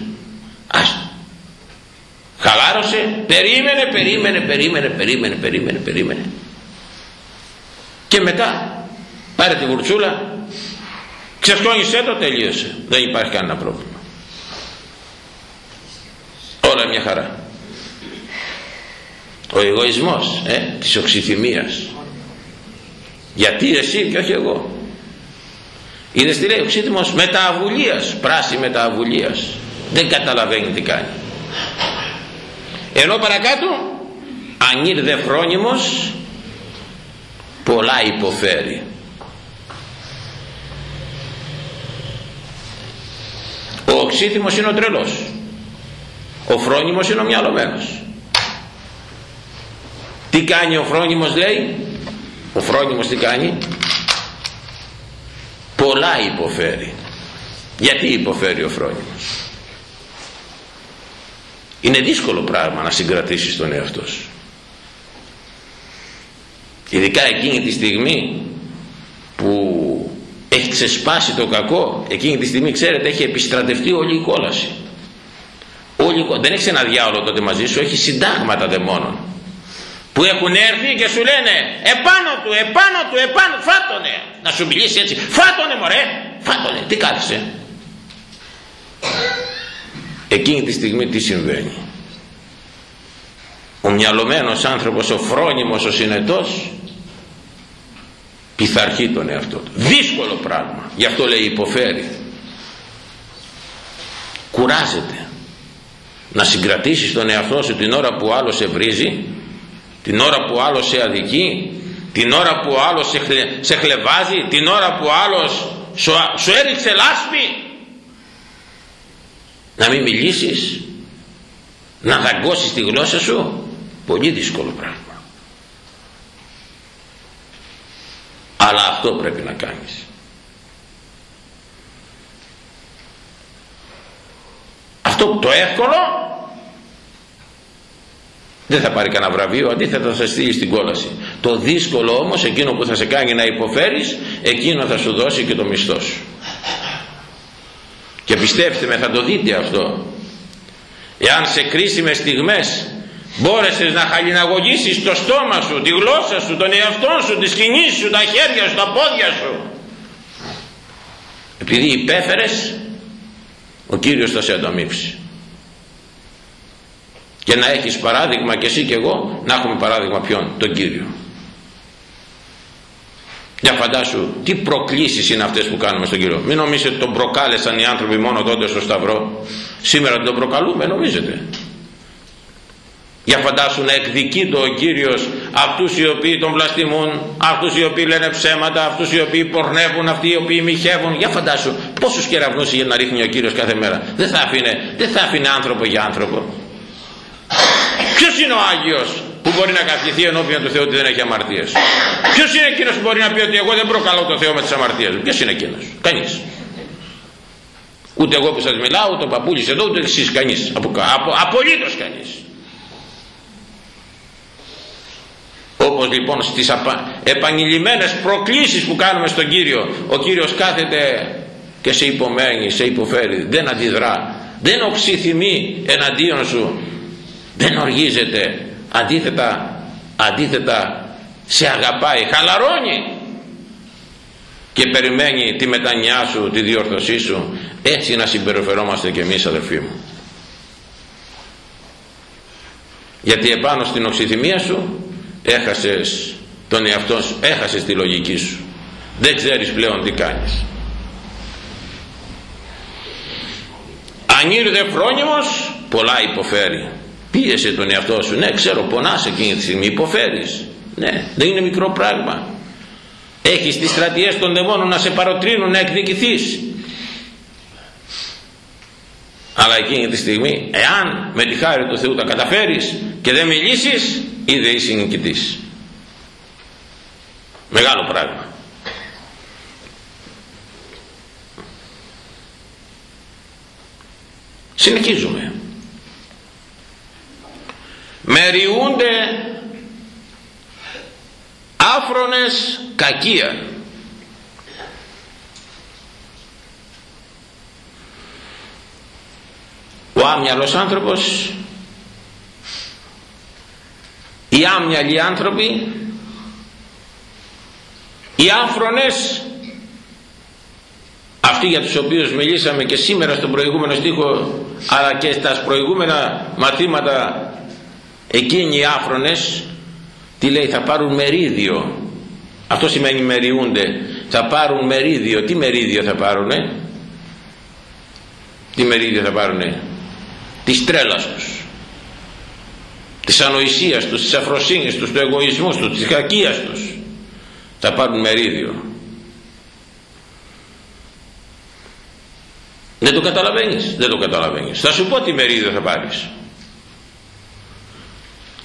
Άστο χαλάρωσε, περίμενε, περίμενε, περίμενε, περίμενε, περίμενε, περίμενε. Και μετά πάρε τη βουρτσούλα. Ξεσκόνησέ το τελείωσε. Δεν υπάρχει κανένα πρόβλημα. Όλα μια χαρά. Ο εγωισμός ε, της οξυθυμίας. Γιατί εσύ και όχι εγώ είδες τι λέει οξύθυμος μεταβουλίας πράση μεταβουλίας. Δεν καταλαβαίνει τι κάνει. Ενώ παρακάτω αν δε φρόνιμος πολλά υποφέρει. Ο οξύθυμος είναι ο τρελός. Ο φρόνιμος είναι ο μυαλωμένος. Τι κάνει ο φρόνιμος λέει. Ο φρόνιμος τι κάνει; Πολλά υποφέρει. Γιατί υποφέρει ο φρόνιμος είναι δύσκολο πράγμα να συγκρατήσεις τον εαυτό σου. Ειδικά εκείνη τη στιγμή που έχει ξεσπάσει το κακό εκείνη τη στιγμή ξέρετε έχει επιστρατευτεί όλη η κόλαση. Όλοι, δεν έχει ένα διάολο τότε μαζί σου, έχει συντάγματα δαιμόνων που έχουν έρθει και σου λένε επάνω του, επάνω του, επάνω του, φάτονε. Να σου μιλήσει έτσι, φάτονε μωρέ, φάτονε. Τι κάθεσαι. Εκείνη τη στιγμή τι συμβαίνει. Ο μυαλωμένος άνθρωπος, ο φρόνιμος, ο συνετός πειθαρχεί τον εαυτό του. Δύσκολο πράγμα. Γι' αυτό λέει υποφέρει. Κουράζεται να συγκρατήσεις τον εαυτό σου την ώρα που ο άλλος σε βρίζει την ώρα που ο άλλος σε αδικεί την ώρα που ο άλλος σε, χλε, σε χλεβάζει την ώρα που ο άλλος σου, σου έριξε λάσπη. Να μην μιλήσεις να δαγκώσεις τη γλώσσα σου πολύ δύσκολο πράγμα. Αλλά αυτό πρέπει να κάνεις. Αυτό το εύκολο δεν θα πάρει κανένα βραβείο αντίθετα θα στείλει στην κόλαση. Το δύσκολο όμως εκείνο που θα σε κάνει να υποφέρεις εκείνο θα σου δώσει και το μισθό σου. Και πιστέψτε με θα το δείτε αυτό. Εάν σε κρίσιμες στιγμές μπόρεσες να χαλιναγωγήσεις το στόμα σου, τη γλώσσα σου, τον εαυτό σου, τη σκηνή σου, τα χέρια σου, τα πόδια σου. Επειδή υπέφερες ο Κύριος θα σε ανταμείψει και να έχεις παράδειγμα και εσύ και εγώ να έχουμε παράδειγμα ποιον, τον Κύριο για φαντάσου τι προκλήσεις είναι αυτές που κάνουμε στον Κύριο μην νομίζετε τον προκάλεσαν οι άνθρωποι μόνο τότε στο Σταυρό σήμερα τον προκαλούμε νομίζετε για φαντάσου να εκδικεί το ο Κύριος αυτούς οι οποίοι τον βλαστημούν, αυτούς οι οποίοι λένε ψέματα, αυτούς οι οποίοι πορνεύουν, αυτοί οι οποίοι μοιχεύουν. Για φαντάσου πόσους κεραυνούς για να ρίχνει ο Κύριος κάθε μέρα. Δεν θα άφηνε, δεν θα άφηνε άνθρωπο για άνθρωπο. Ποιος είναι ο Άγιος που μπορεί να καυχηθεί ενώπιον του Θεού ότι δεν έχει αμαρτίες; Ποιος είναι εκείνος που μπορεί να πει ότι εγώ δεν προκαλώ το Θεό με τις αμαρτίες μου; Ποιος είναι εκείνος; Κανείς. Ούτε εγώ που σας μιλάω, ούτε ο παππούλης εδώ, ούτε εσείς κανείς. Απο, απο, απολύτως κανείς. όπως λοιπόν στις επανειλημμένες προκλήσεις που κάνουμε στον Κύριο ο Κύριος κάθεται και σε υπομένει, σε υποφέρει δεν αντιδρά δεν οξυθυμεί εναντίον σου δεν οργίζεται. Αντίθετα αντίθετα σε αγαπάει χαλαρώνει. Και περιμένει τη μετανιά σου τη διόρθωσή σου. Έτσι να συμπεριφερόμαστε και εμείς αδελφοί μου. Γιατί επάνω στην οξυθυμία σου έχασες τον εαυτό σου έχασες τη λογική σου. Δεν ξέρεις πλέον τι κάνεις. Αν ήρθε φρόνιμος πολλά υποφέρει πίεσε τον εαυτό σου. Ναι ξέρω πονάς εκείνη τη στιγμή υποφέρεις. Ναι δεν είναι μικρό πράγμα. Έχεις τις στρατιές των δαιμόνων να σε παροτρύνουν να εκδικηθείς. Αλλά εκείνη τη στιγμή εάν με τη χάρη του Θεού τα καταφέρεις και δεν μιλήσεις είδε είσαι νικητής. Μεγάλο πράγμα. Συνεχίζουμε μεριούνται άφρονες κακία. Ο άμυαλος άνθρωπος οι άμυαλοι άνθρωποι οι άφρονες αυτοί για τους οποίους μιλήσαμε και σήμερα στον προηγούμενο στίχο αλλά και στα προηγούμενα μαθήματα εκείνοι οι άφρονες τι λέει θα πάρουν μερίδιο. Αυτό σημαίνει μεριούνται. Θα πάρουν μερίδιο. Τι μερίδιο θα πάρουνε; Τι μερίδιο θα πάρουνε; Της τρέλας τους. Της ανοησίας τους, της αφροσύνης τους, του εγωισμού τους, της κακίας τους. Θα πάρουν μερίδιο. Δεν το καταλαβαίνεις. Δεν το καταλαβαίνεις. Θα σου πω τι μερίδιο θα πάρεις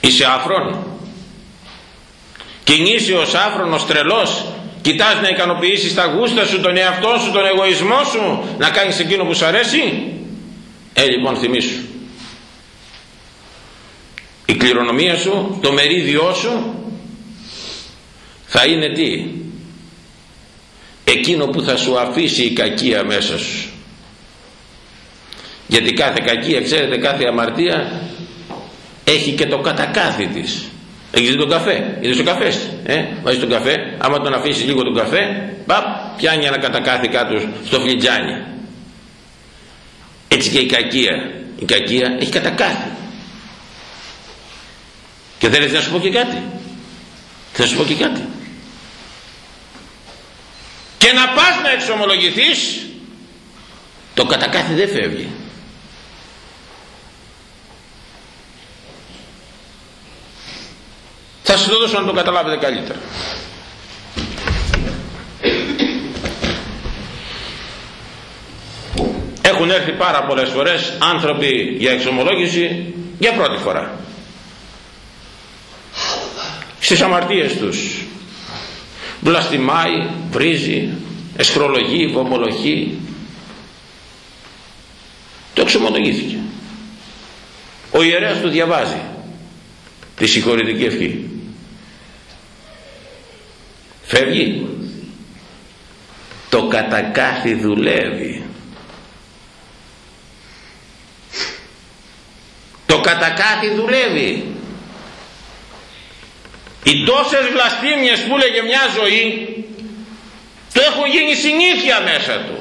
είσαι άφρον; Κινείσαι ως άφρονος τρελός; Κοιτάς να ικανοποιήσεις τα γούστα σου τον εαυτό σου, τον εγωισμό σου να κάνεις εκείνο που σου αρέσει; Ε λοιπόν θυμίσου η κληρονομία σου το μερίδιό σου θα είναι τι; Εκείνο που θα σου αφήσει η κακία μέσα σου. Γιατί κάθε κακία ξέρετε κάθε αμαρτία έχει και το κατακάθι της έχεις δει τον καφέ; Είδες ο καφές; Ε; βάζεις τον καφέ άμα τον αφήσεις λίγο τον καφέ παπ, πιάνει ένα κατακάθι κάτω στο φλιτζάνι έτσι και η κακία η κακία έχει κατακάθι και θέλετε να σου πω και κάτι. Θα σου πω και κάτι. Και να πας να εξομολογηθείς το κατακάθι δεν φεύγει. Θα σας το δώσω να το καταλάβετε καλύτερα. έρθει πάρα πολλές φορές άνθρωποι για εξομολόγηση για πρώτη φορά. Στις αμαρτίες τους. Βλαστημάει, βρίζει εσχρολογεί, βομολογεί. Το εξομολογήθηκε. Ο ιερέας του διαβάζει. Τη συγχωρητική ευχή φεύγει. Το κατακάθι δουλεύει. Το κατακάθι δουλεύει. Οι τόσες βλαστήμιες που έλεγε μια ζωή το έχουν γίνει συνήθεια μέσα του.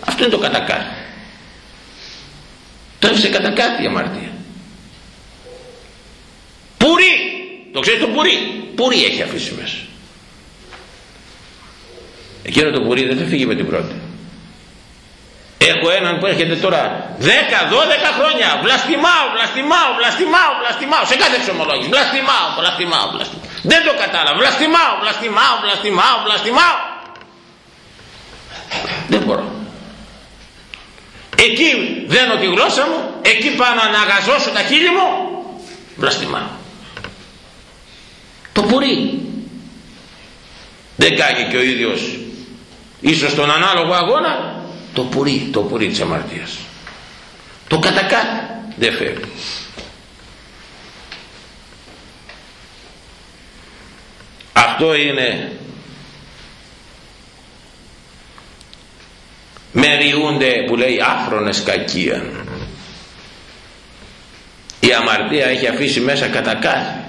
Αυτό είναι το κατακάθι. Το έφυσε κατακάθι η αμαρτία. Πουρί. Το ξέρεις το πουρί. Πουρί έχει αφήσει μέσα εκείνο το πουρί δεν θα φύγει με την πρώτη. Έχω έναν που έρχεται τώρα 10-12 χρόνια. Βλαστημάω, βλαστημάω, βλαστημάω, βλαστημάω. Σε κάθε εξομολόγηση. Βλαστημάω, βλαστημάω, βλαστημάω. Δεν το κατάλαβα, βλαστημάω, βλαστημάω, βλαστημάω, βλαστημάω. Δεν μπορώ. Εκεί δένω τη γλώσσα μου. Εκεί πάω να αναγαζώσω τα χείλη μου. Βλαστημάω. Το πουρί. Δεν κάνει και ο ίδιος ίσως τον ανάλογο αγώνα το πουρί, το πουρί της αμαρτίας. Το κατακάτ δεν φεύγει. Αυτό είναι μεριούνται που λέει άφρονες κακία η αμαρτία έχει αφήσει μέσα κατακάθι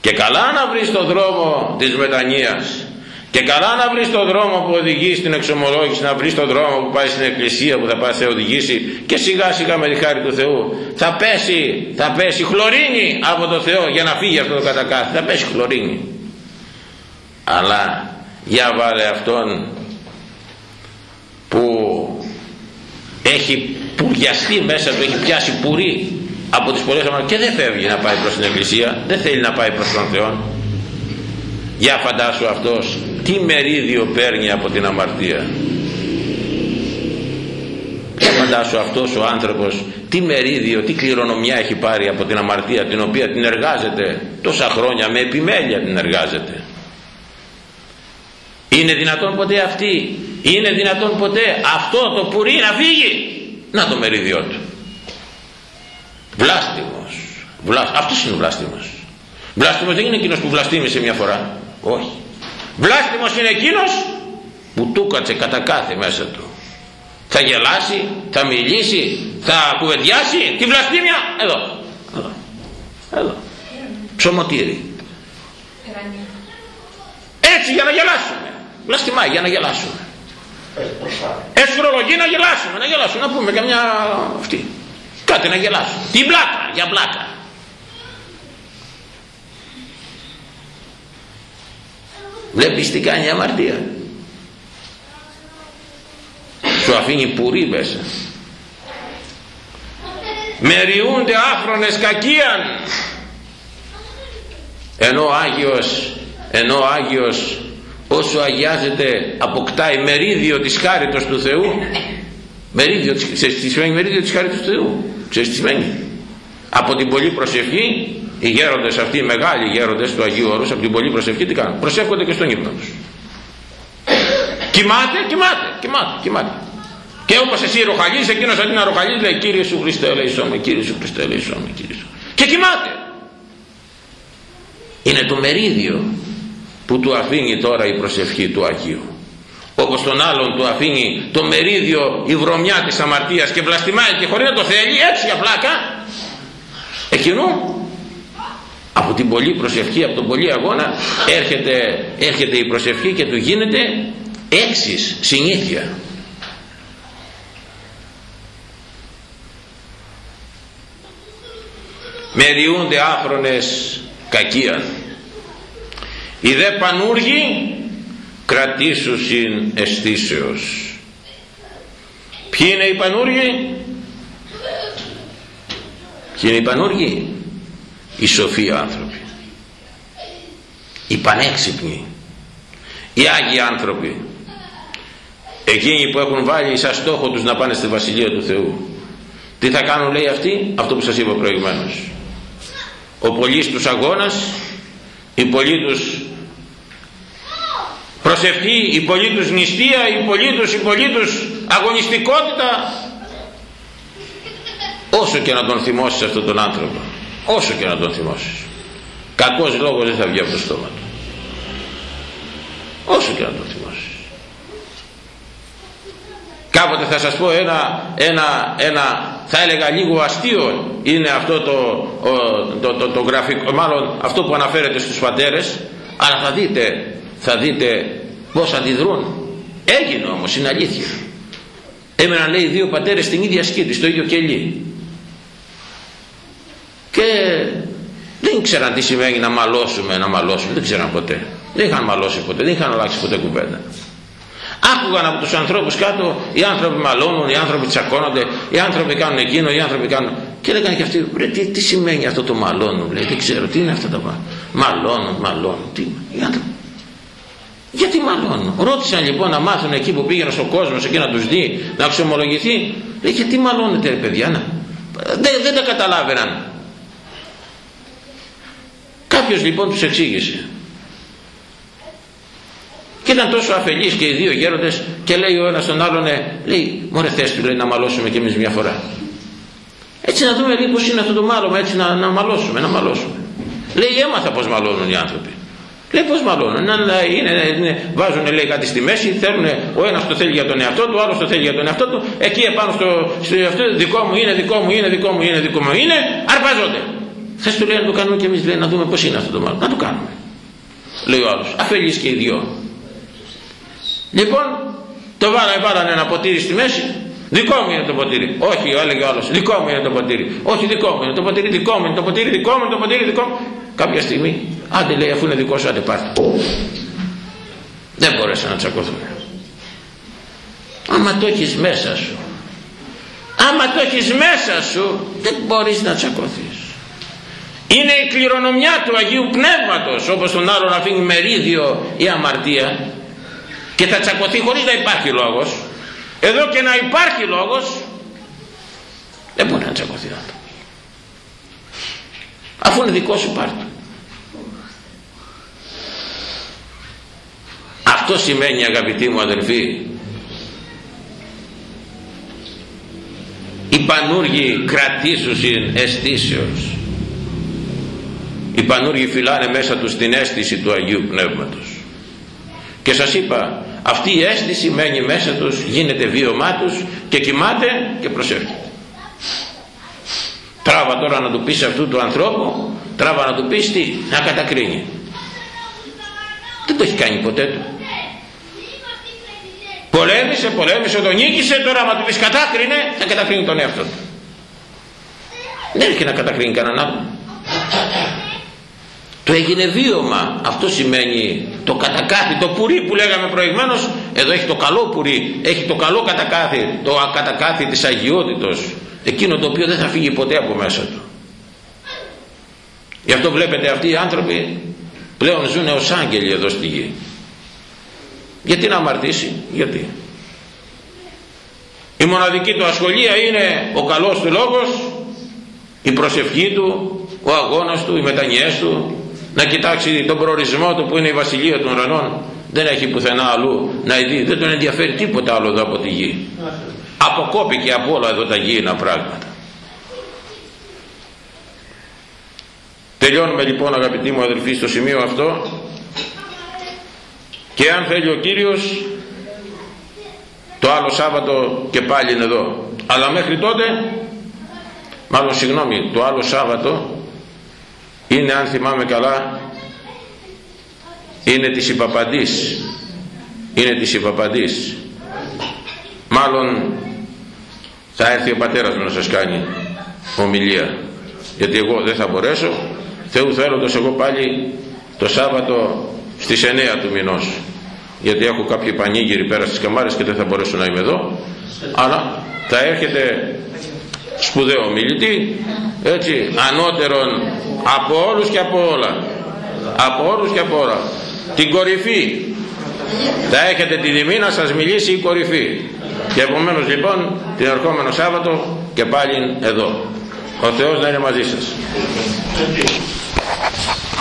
και καλά να βρεις το δρόμο της μετανοίας και καλά να βρεις τον δρόμο που οδηγεί στην εξομολόγηση, να βρεις τον δρόμο που πάει στην εκκλησία που θα πάει σε οδηγήσει και σιγά σιγά με τη χάρη του Θεού θα πέσει, θα πέσει χλωρίνη από το Θεό για να φύγει αυτό το κατακάθι, θα πέσει χλωρίνη. Αλλά για βάλε αυτόν που έχει πουριαστεί μέσα του, έχει πιάσει πουρί από τις πολλές αμαρτίες και δεν φεύγει να πάει προς την εκκλησία, δεν θέλει να πάει προς τον Θεό. Για φαντάσου αυτός τι μερίδιο παίρνει από την αμαρτία; Για φαντάσου αυτός ο άνθρωπος τι μερίδιο, τι κληρονομιά έχει πάρει από την αμαρτία την οποία την εργάζεται τόσα χρόνια με επιμέλεια την εργάζεται. Είναι δυνατόν ποτέ αυτή; Είναι δυνατόν ποτέ αυτό το πουρί να φύγει; Να το μερίδιό του. Βλάστημος, βλάστημος. αυτός είναι ο βλάστημος. Βλάστημος δεν είναι εκείνος που βλαστήμησε μια φορά. Όχι Βλάστημος είναι εκείνος που του κάτσε κατά κάθε μέσα του. Θα γελάσει, θα μιλήσει, θα κουβεντιάσει τη βλαστήμια. Εδώ, εδώ, εδώ. Ψωμοτήρι. Έτσι για να γελάσουμε. Βλαστημάει για να γελάσουμε. Εσχρολογεί να γελάσουμε, να γελάσουμε, να πούμε καμιά αυτή. Κάτι να γελάσουμε. Την πλάκα, για πλάκα. Βλέπεις τι κάνει η αμαρτία. Σου αφήνει πουρί μέσα. Μεριούνται άφρονες κακίαν. Ενώ ο Άγιος ενώ ο Άγιος όσο αγιάζεται αποκτάει μερίδιο της χάριτος του Θεού. Μερίδιο, ξέρεις τι σημαίνει μερίδιο της χάριτος του Θεού; Ξέρεις τι σημαίνει; Από την πολλή προσευχή οι γέροντες αυτοί οι μεγάλοι γέροντες του Αγίου Όρους από την πολλή προσευχή τι κάνουν; Προσεύχονται και στον ύπνο τους. Κοιμάται, κοιμάται, κοιμάται, κοιμάται. Και όπως εσύ ροχαλείς εκείνος αντί να ροχαλείς λέει Κύριε Σου Χριστέ ελέησό με Κύριε Σου Χριστέ ελέησό με Κύριε Σου και κοιμάται. Είναι το μερίδιο που του αφήνει τώρα η προσευχή του Αγίου. Όπως τον άλλον του αφήνει το μερίδιο η βρωμιά της αμαρτίας και βλαστημάει και χωρίς να το θέλει έτσι για πλάκα. Εκείνου από την πολλή προσευχή, από τον πολύ αγώνα έρχεται, έρχεται η προσευχή και του γίνεται έξις συνήθεια. Μεριούνται άφρονες κακία οι δε πανούργοι κρατήσουσιν αισθήσεως. Ποιοι είναι οι πανούργοι; Ποιοι είναι οι πανούργοι; Οι σοφοί άνθρωποι. Οι πανέξυπνοι. Οι Άγιοι άνθρωποι. Εκείνοι που έχουν βάλει σαν στόχο τους να πάνε στη Βασιλεία του Θεού. Τι θα κάνουν λέει αυτοί; Αυτό που σας είπα προηγουμένως. Ο πολύς τους αγώνας η πολλή τους προσευχή, η πολλή τους νηστεία, η πολλή τους, η πολλή τους αγωνιστικότητα. Όσο και να τον θυμώσεις αυτόν τον άνθρωπο όσο και να τον θυμώσεις. Κακός λόγος δεν θα βγει από το στόμα του. Όσο και να τον θυμώσεις. Κάποτε θα σας πω ένα, ένα, ένα θα έλεγα λίγο αστείο είναι αυτό το, το, το, το, γραφικό μάλλον αυτό που αναφέρεται στους πατέρες αλλά θα δείτε θα δείτε πως αντιδρούν. Έγινε όμως είναι αλήθεια. Έμεναν λέει δύο πατέρες στην ίδια σκήτη στο ίδιο κελί και δεν ήξεραν τι σημαίνει να μαλώσουμε να μαλώσουμε δεν ξέραν ποτέ δεν είχαν μαλώσει ποτέ δεν είχαν αλλάξει ποτέ κουβέντα άκουγαν από τους ανθρώπους κάτω οι άνθρωποι μαλώνουν, οι άνθρωποι τσακώνονται οι άνθρωποι κάνουν εκείνο, οι άνθρωποι κάνουν και λέγανε και αυτοί τι, τι σημαίνει αυτό το μαλώνουν λέει, δεν ξέρω τι είναι αυτό το μαλώνουν, μαλώνουν τι, οι άνθρωποι γιατί μαλώνουν; Ρώτησαν λοιπόν να μάθουν εκεί που πήγαινε ο κόσμος εκεί να τους δει, να αξιομολογηθεί. Λέει γιατί μαλώνετε ρε παιδιά. Να. Δεν, δεν τα καταλάβαιναν. Κάποιος λοιπόν τους εξήγησε. Και ήταν τόσο αφελείς και οι δύο γέροντες και λέει ο ένας τον άλλον, λέει, μωρέ θες του λέει να μαλώσουμε κι εμείς μια φορά. Έτσι να δούμε λίγο πώς είναι αυτό το μάλωμα, έτσι να, να μαλώσουμε, να μαλώσουμε. Λέει έμαθα πώς μαλώνουν οι άνθρωποι. Λέει πώς μαλώνουν, να, είναι, είναι, βάζουν λέει κάτι στη μέση, θέλουν, ο ένας το θέλει για τον εαυτό του, ο άλλος το θέλει για τον εαυτό του, εκεί επάνω στο, στο αυτό, δικό μου είναι, δικό μου είναι, δικό μου είναι, δικό μου είναι, αρπαζόνται. Θες του λέει να το κάνουμε και εμείς, λέει να δούμε πώς είναι αυτό το μάλλον, να το κάνουμε. Λέει ο άλλος, αφελείς και οι δυο. Λοιπόν, το βάλανε, βάλανε ένα ποτήρι στη μέση, Δικό μου είναι το ποτήρι. Όχι, έλεγε ο άλλος. Δικό μου είναι το ποτήρι. Όχι, δικό μου είναι το ποτήρι. Δικό μου είναι το ποτήρι. Δικό μου είναι το ποτήρι. Δικό μου. Κάποια στιγμή, άντε λέει, αφού είναι δικό σου, άντε πάρτε. Δεν μπορέσαν να τσακωθούν. Άμα το έχεις μέσα σου, άμα το έχεις μέσα σου, δεν μπορείς να τσακωθείς. Είναι η κληρονομιά του Αγίου Πνεύματος όπως τον άλλο αφήνει μερίδιο ή αμαρτία και θα τσακωθεί χωρίς να υπάρχει λόγος. Εδώ και να υπάρχει λόγος δεν μπορεί να τσακωθεί αυτό αφού είναι δικός σου πάρτο αυτό σημαίνει αγαπητοί μου αδελφοί οι πανούργοι κρατήσουσιν αισθήσεως οι πανούργοι φυλάνε μέσα τους την αίσθηση του Αγίου Πνεύματος. Και σας είπα αυτή η αίσθηση μένει μέσα τους γίνεται βίωμά τους και κοιμάται και προσέρχεται. Τράβα τώρα να του πεις αυτού του ανθρώπου τράβα να του πεις τι να κατακρίνει. Δεν το έχει κάνει ποτέ του. Πολέμησε πολέμησε τον νίκησε τώρα να του πεις κατάκρινε θα κατακρίνει τον εαυτό του. Δεν έχει να κατακρίνει κανέναν άλλο το έγινε βίωμα. Αυτό σημαίνει το κατακάθι το πουρί που λέγαμε προηγουμένως. Εδώ έχει το καλό πουρί έχει το καλό κατακάθι το κατακάθι της αγιότητος. Εκείνο το οποίο δεν θα φύγει ποτέ από μέσα του. Γι' αυτό βλέπετε αυτοί οι άνθρωποι πλέον ζουν ως άγγελοι εδώ στη γη. Γιατί να αμαρτήσει γιατί. Η μοναδική του ασχολία είναι ο καλός του λόγος η προσευχή του ο αγώνας του, οι μετανιές του να κοιτάξει τον προορισμό του που είναι η βασιλεία των ουρανών. Δεν έχει πουθενά αλλού να δει δεν τον ενδιαφέρει τίποτα άλλο εδώ από τη γη. Αποκόπηκε από όλα εδώ τα γήινα πράγματα. Τελειώνουμε λοιπόν αγαπητοί μου αδελφοί στο σημείο αυτό. Και αν θέλει ο Κύριος το άλλο Σάββατο και πάλι είναι εδώ. Αλλά μέχρι τότε μάλλον συγγνώμη το άλλο Σάββατο είναι αν θυμάμαι καλά είναι της υπαπαντής. Είναι της υπαπαντής. Μάλλον θα έρθει ο πατέρας μου να σας κάνει ομιλία. Γιατί εγώ δεν θα μπορέσω. Θεού θέλοντας εγώ πάλι το Σάββατο στις 9 του μηνός. Γιατί έχω κάποιοι πανίγυροι πέρα στις καμάρες και δεν θα μπορέσω να είμαι εδώ. Αλλά θα έρχεται σπουδαίο μιλητή έτσι ανώτερον από όλους και από όλα. Από όλους και από όλα. Την κορυφή. Θα έχετε την τιμή να σας μιλήσει η κορυφή. Και επομένως λοιπόν την ερχόμενο Σάββατο και πάλι εδώ. Ο Θεός να είναι μαζί σας